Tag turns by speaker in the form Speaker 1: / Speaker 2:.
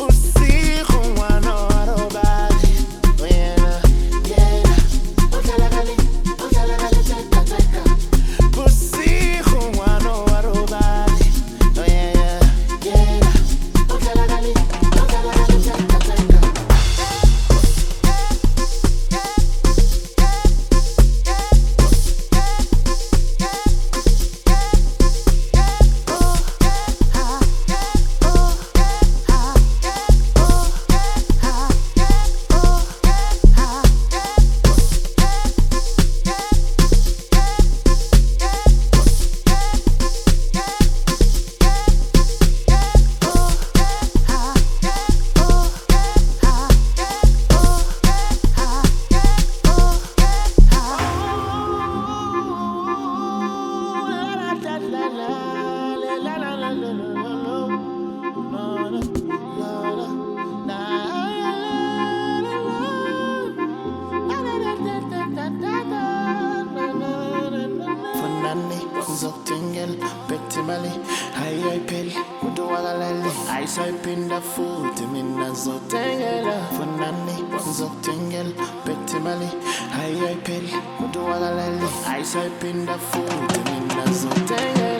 Speaker 1: usiku mwana Zottingel, Betty Mali, High Pill, Muduagalali, I swipe in the food, Mina Zottingel, Funani, Zottingel, Betty Mali, High Pill, Muduagalali, I swipe in the food, Mina Zottingel.